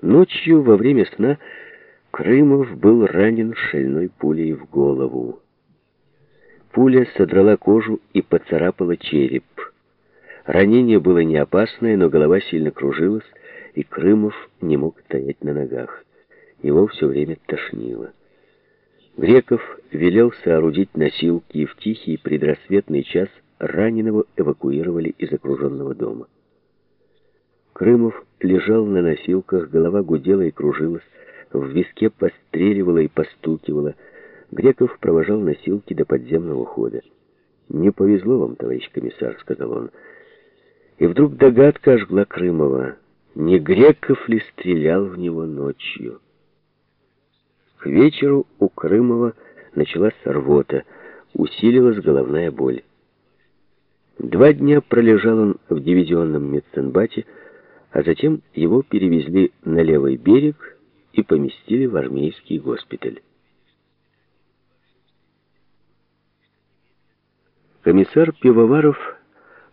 Ночью во время сна Крымов был ранен шальной пулей в голову. Пуля содрала кожу и поцарапала череп. Ранение было не опасное, но голова сильно кружилась, и Крымов не мог стоять на ногах. Его все время тошнило. Греков велел соорудить носилки, и в тихий предрассветный час раненого эвакуировали из окруженного дома. Крымов лежал на носилках, голова гудела и кружилась, в виске постреливала и постукивала. Греков провожал носилки до подземного хода. «Не повезло вам, товарищ комиссар», — сказал он. И вдруг догадка ожгла Крымова. Не Греков ли стрелял в него ночью? К вечеру у Крымова началась рвота, усилилась головная боль. Два дня пролежал он в дивизионном медсанбате, а затем его перевезли на левый берег и поместили в армейский госпиталь. Комиссар Пивоваров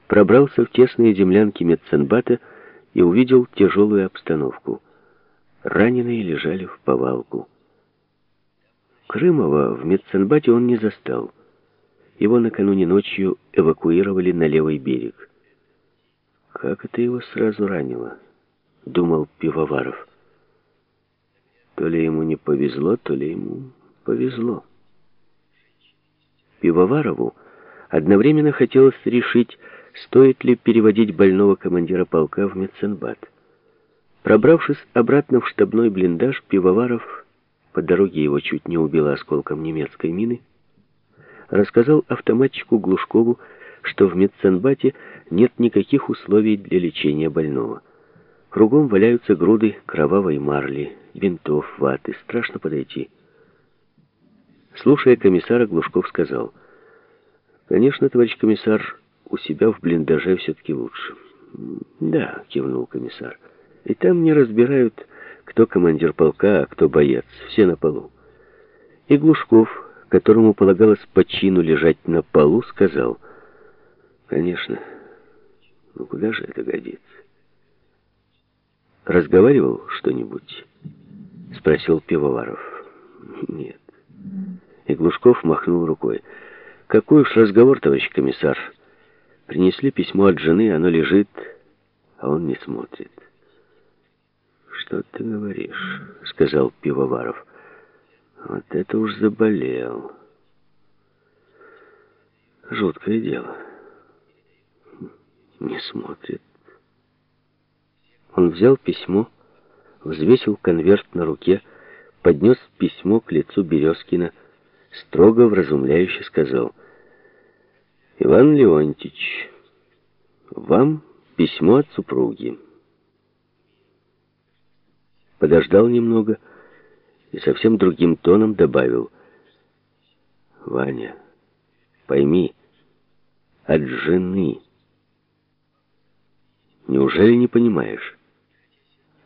пробрался в тесные землянки медсанбата и увидел тяжелую обстановку. Раненые лежали в повалку. Крымова в медсанбате он не застал. Его накануне ночью эвакуировали на левый берег. «Как это его сразу ранило?» — думал Пивоваров. То ли ему не повезло, то ли ему повезло. Пивоварову одновременно хотелось решить, стоит ли переводить больного командира полка в медсанбат. Пробравшись обратно в штабной блиндаж, Пивоваров по дороге его чуть не убило осколком немецкой мины, рассказал автоматчику Глушкову, что в медсанбате нет никаких условий для лечения больного. Кругом валяются груды кровавой марли, винтов, ваты. Страшно подойти. Слушая комиссара, Глушков сказал, «Конечно, товарищ комиссар, у себя в блиндаже все-таки лучше». «Да», — кивнул комиссар, — «и там не разбирают, кто командир полка, а кто боец. Все на полу. И Глушков, которому полагалось по чину лежать на полу, сказал, «Конечно, ну куда же это годится?» «Разговаривал что-нибудь?» — спросил Пивоваров. «Нет». И Глушков махнул рукой. «Какой уж разговор, товарищ комиссар. Принесли письмо от жены, оно лежит, а он не смотрит». «Что ты говоришь?» — сказал Пивоваров. «Вот это уж заболел. Жуткое дело. Не смотрит». Он взял письмо, взвесил конверт на руке, поднес письмо к лицу Березкина, строго вразумляюще сказал, «Иван Леонтьевич, вам письмо от супруги» подождал немного и совсем другим тоном добавил. «Ваня, пойми, от жены. Неужели не понимаешь?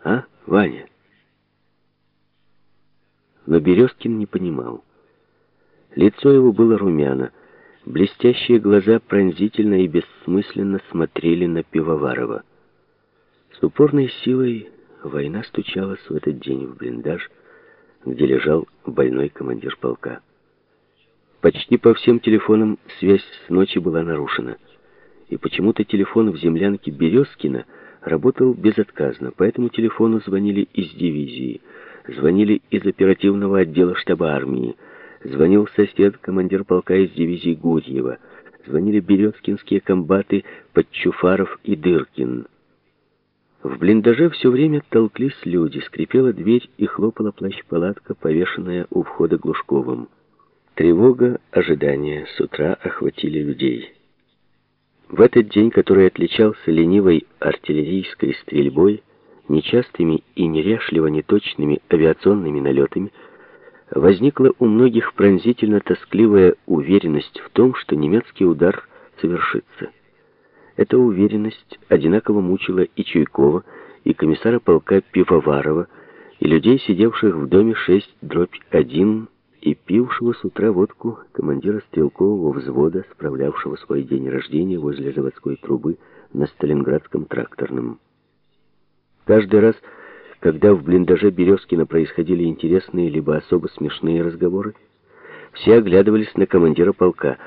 А, Ваня?» Но Березкин не понимал. Лицо его было румяно, блестящие глаза пронзительно и бессмысленно смотрели на Пивоварова. С упорной силой Война стучалась в этот день в блиндаж, где лежал больной командир полка. Почти по всем телефонам связь с ночи была нарушена. И почему-то телефон в землянке Березкина работал безотказно, по этому телефону звонили из дивизии, звонили из оперативного отдела штаба армии, звонил сосед, командир полка из дивизии Гурьева, звонили березкинские комбаты Подчуфаров и Дыркин. В блиндаже все время толклись люди, скрипела дверь и хлопала плащ-палатка, повешенная у входа Глушковым. Тревога, ожидание с утра охватили людей. В этот день, который отличался ленивой артиллерийской стрельбой, нечастыми и неряшливо неточными авиационными налетами, возникла у многих пронзительно-тоскливая уверенность в том, что немецкий удар совершится. Эта уверенность одинаково мучила и Чуйкова, и комиссара полка Пивоварова, и людей, сидевших в доме 6 дробь 1 и пившего с утра водку командира стрелкового взвода, справлявшего свой день рождения возле заводской трубы на Сталинградском тракторном. Каждый раз, Когда в блиндаже Березкина происходили интересные либо особо смешные разговоры, все оглядывались на командира полка.